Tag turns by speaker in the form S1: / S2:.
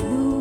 S1: floor.